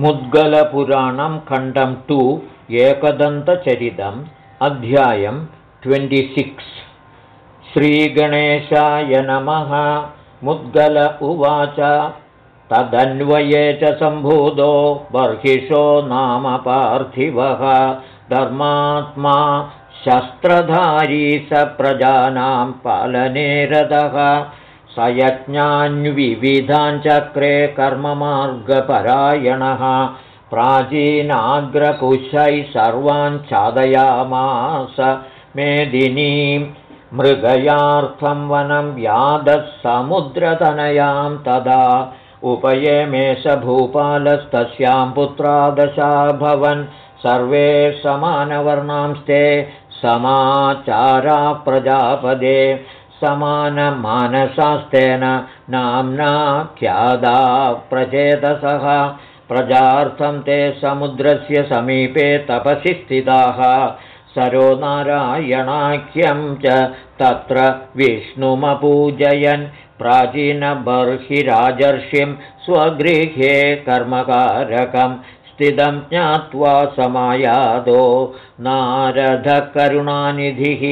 मुद्गलपुराणं खण्डं टु एकदन्तचरितम् अध्यायं ट्वेण्टिसिक्स्. श्रीगणेशाय नमः मुद्गल उवाच। तदन्वये च सम्भूतो बर्हिषो नाम पार्थिवः। धर्मात्मा शस्त्रधारी स प्रजानां पालने रथः स यज्ञान्विविधाञ्चक्रे कर्ममार्गपरायणः प्राचीनाग्रकुशैः सर्वान् चादयामास मेदिनीं मृगयार्थं वनं व्यादः समुद्रतनयां तदा उपयेमेष भूपालस्तस्यां पुत्रादशाभवन् सर्वे समानवर्णांस्ते समाचारा प्रजापदे समानमानसास्तेन नाम्ना ख्यादा प्रचेतसः। प्रजार्थं ते समुद्रस्य समीपे तपसि स्थिताः। सरो नारायणाख्यं च तत्र विष्णुमपूजयन्। प्राचीनबर्हिराजर्षिं स्वगृहे कर्मकारकं स्थितं ज्ञात्वा समायादो नारदकरुणानिधिः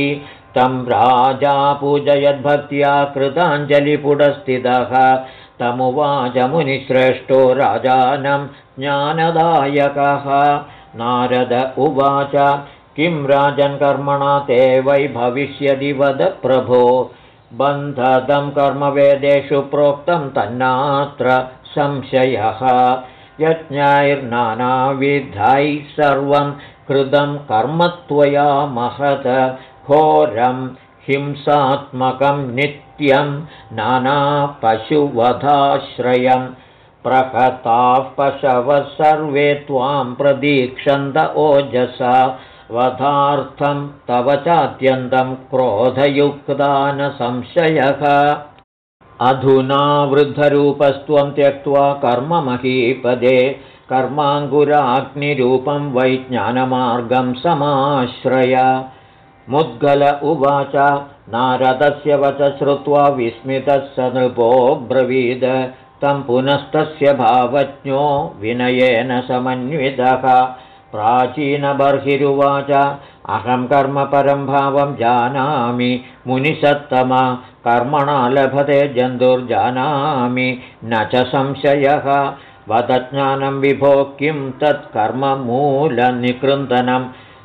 तं राजा पूजयद्भक्त्या कृताञ्जलिपुटस्थितः। तमुवाचमुनिश्रेष्ठो राजानं ज्ञानदायकः। नारद उवाच किं राजन्कर्मणा ते वै भविष्यदि वद प्रभो। बन्धदं कर्मवेदेषु प्रोक्तं तन्नात्र संशयः। यज्ञैर्नानाविधैः सर्वं कृतं कर्मत्वया महत घोरं हिंसात्मकं नित्यं नानापशुवधाश्रयं। प्रहताः पशवः सर्वे त्वां प्रदीक्षन्त ओजसा। वधार्थं तव चात्यन्तं क्रोधयुक्ता न संशयः अधुना वृद्धरूपस्त्वं त्यक्त्वा कर्ममहीपदे कर्माङ्कुराग्निरूपं वैज्ञानमार्गं समाश्रय मुद्गल उवाच। नारदस्य वच श्रुत्वा विस्मितः स नृपो ब्रवीद। तं पुनस्तस्य भावज्ञो विनयेन समन्वितः। प्राचीनबर्हिरुवाच अहं कर्मपरं भावं जानामि मुनिसत्तमा कर्मणा लभते जन्तुर्जानामि न च संशयः। वदज्ञानं विभो किं तत्कर्ममूलनिकृन्दनं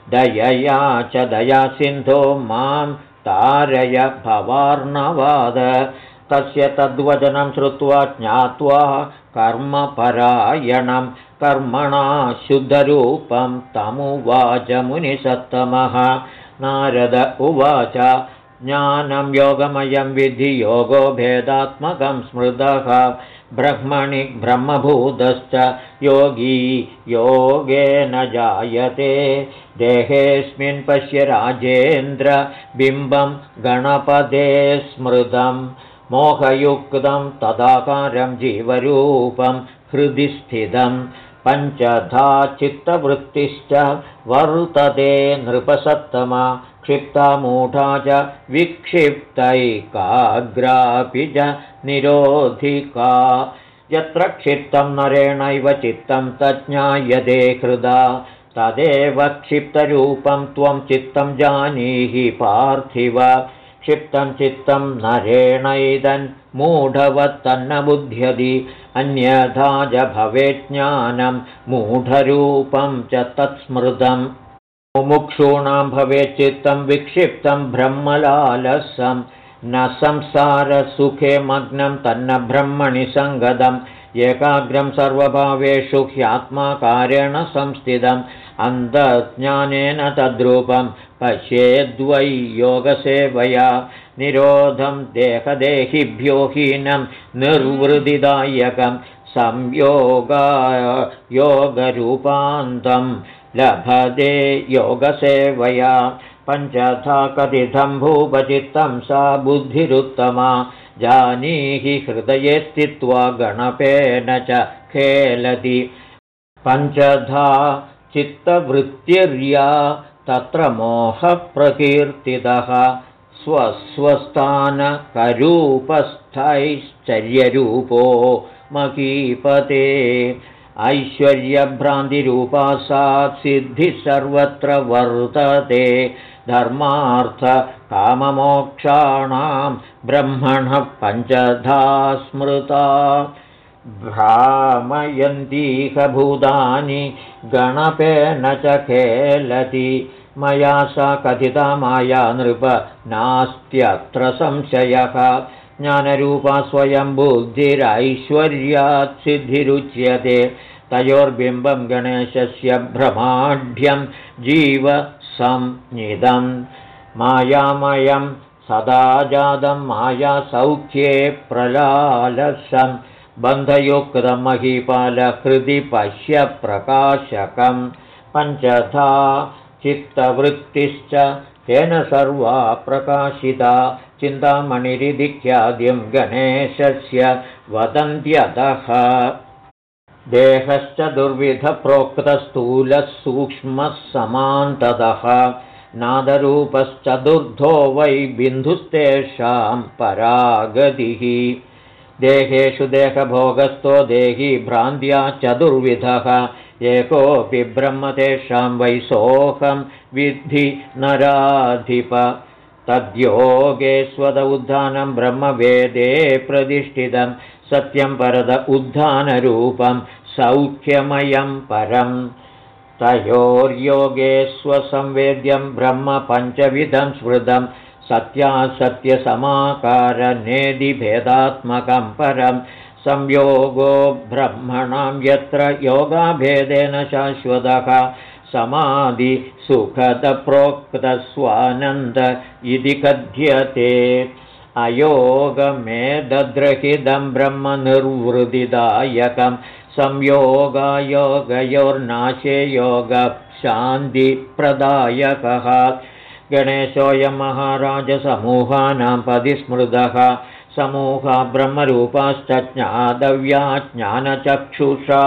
दयया च दया सिन्धो मां तारय भवार्णवाद। तस्य तद्वचनं श्रुत्वा ज्ञात्वा कर्मपरायणं कर्मणा शुद्धरूपं तमुवाच मुनिसत्तमः। नारद उवाच ज्ञानं योगमयं विधि योगो भेदात्मकं स्मृतः। ब्रह्मणि ब्रह्मभूतश्च योगी योगेन जायते। देहेऽस्मिन् पश्य राजेन्द्र बिम्बं गणपदे स्मृतं। मोहयुक्तं तदाकारं जीवरूपं हृदि स्थितं पञ्चधा चित्तवृत्तिश्च वर्तते नृपसत्तमा क्षिप्ता मूढा च विक्षिप्तैकाग्रापि च निरोधिका। यत्र क्षिप्तं नरेणैव चित्तं तज्ज्ञायते हृदा तदेव क्षिप्तरूपं त्वं चित्तं जानीहि पार्थिव क्षिप्तं चित्तं नरेणैदन् मूढवत्तन्न बुध्यति अन्यथा च भवेज्ञानं मूढरूपं च तत्स्मृतम्। मुमुक्षूणां भवेच्चित्तं विक्षिप्तं ब्रह्मलालसं। न संसारसुखे मग्नं तन्न ब्रह्मणि सङ्गतम् एकाग्रं सर्वभावेषु ह्यात्माकारेण संस्थितम् अन्धज्ञानेन तद्रूपं पश्येद्वै योगसेवया निरोधं देहदेहिभ्यो हीनं निर्वृदिदायकं संयोगा योगरूपान्तम् लभते योगसेवया पञ्चथा कथितं भूपचित्तं सा बुद्धिरुत्तमा जानीहि हृदये स्थित्वा गणपेन च खेलति पञ्चधा चित्तवृत्तिर्या तत्र मोहप्रकीर्तितः स्वस्वस्थानकरूपस्थैश्चर्यरूपो महीपते ऐश्वर्यभ्रान्तिरूपा सा सिद्धिः सर्वत्र वर्तते। धर्मार्थकाममोक्षाणां ब्रह्मणः पञ्चधा स्मृता भ्रामयन्तीह भूतानि गणपेन च खेलति। मया सा कथिता माया नृप नास्त्यत्र संशयः। ज्ञानरूपा स्वयं बुद्धिरैश्वर्यात् सिद्धिरुच्यते। तयोर्बिम्बं गणेशस्य भ्रमाढ्यं जीव संनिदं मायामयं सदा जातं मायासौख्ये प्रलालसम् बन्धयुक्तं महीपालहृदि पश्य प्रकाशकं पञ्चधा चित्तवृत्तिश्च तेन सर्वा प्रकाशिता। चिन्तामणिरिधिख्याद्यं गणेशस्य वदन्त्यतः देहश्च दुर्विधप्रोक्तस्थूलः सूक्ष्मः समान्ततः नादरूपश्चतुर्धो वै बिन्धुस्तेषां परागतिः देहेषु देहभोगस्थो देही भ्रान्त्या चतुर्विधः। एकोऽपि ब्रह्म तेषां वैसोऽहं विद्धि नराधिप। तद्योगे स्वद उद्धानं ब्रह्मवेदे प्रतिष्ठितं। सत्यं परद उद्धानरूपं सौख्यमयं परम् तयोर्योगे स्वसंवेद्यं ब्रह्म पञ्चविधं स्मृतम् सत्यासत्यसमाकारनेदिभेदात्मकं परं संयोगो ब्रह्मणां यत्र योगाभेदेन शाश्वतः समाधिसुखदप्रोक्तस्वानन्द इति कथ्यते। अयोगमेदद्रहितं ब्रह्मनिर्वृदिदायकं संयोगायोगयोर्नाशे योगशान्तिप्रदायकः गणेशोऽयं महाराजसमूहानां पदिस्मृतः समूहा ब्रह्मरूपाश्च ज्ञातव्या ज्ञानचक्षुषा।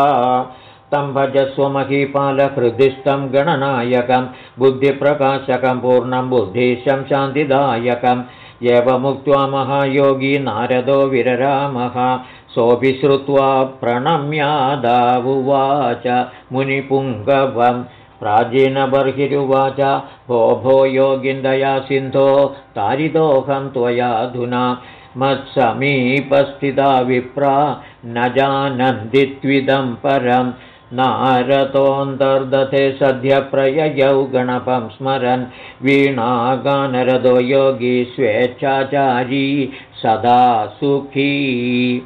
तं भजस्वमहीपालहृदिस्थं गणनायकं बुद्धिप्रकाशकं पूर्णं बुद्धिशं शान्तिदायकम्। एवमुक्त्वा महायोगी नारदो विररामः। सोऽपि श्रुत्वा प्रणम्यादावुवाच मुनिपुङ्गवम् प्राचीनबर्हिरुवाच भो भो योगिन्दया सिन्धो तारितोऽहं त्वयाधुना मत्समीपस्थिता विप्रा न जानन्दित्विदं परं। नारतोऽन्तर्दथे सद्यप्रययौ गणपं स्मरन्। वीणागानरदो योगी स्वेच्छाचारी सदा सुखी।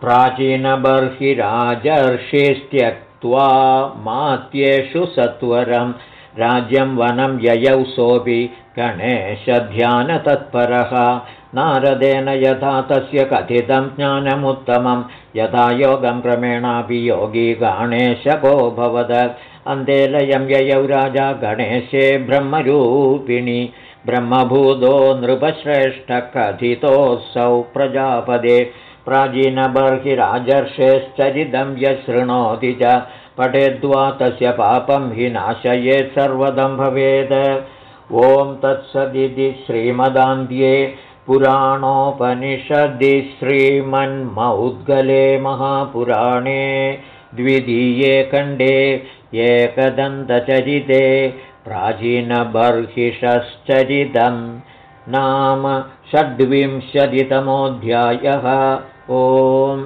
प्राचीनबर्हिराजर्षिस्त्यक् त्वा मात्येषु सत्वरं। राज्यं वनं ययौ सोऽपि गणेशध्यानतत्परः। नारदेन यथा तस्य कथितं ज्ञानमुत्तमं यथा योगं क्रमेणापि योगी गणेशको भवद अन्तेलयं ययौ राजा गणेशे ब्रह्मरूपिणि। ब्रह्मभूतो नृपश्रेष्ठकथितोऽसौ प्रजापदे प्राचीनबर्हिराजर्षेश्चरितं यशृणोति च पठेद्वा तस्य पापं हि नाशयेत् सर्वदं भवेत्। ॐ तत्सदिति श्रीमदान्ध्ये पुराणोपनिषदि श्रीमन्मौद्गले महापुराणे द्वितीये खण्डे एकदन्तचरिते प्राचीनबर्हिषश्चरितम् नाम षड्विंशतितमोऽध्यायः ओम्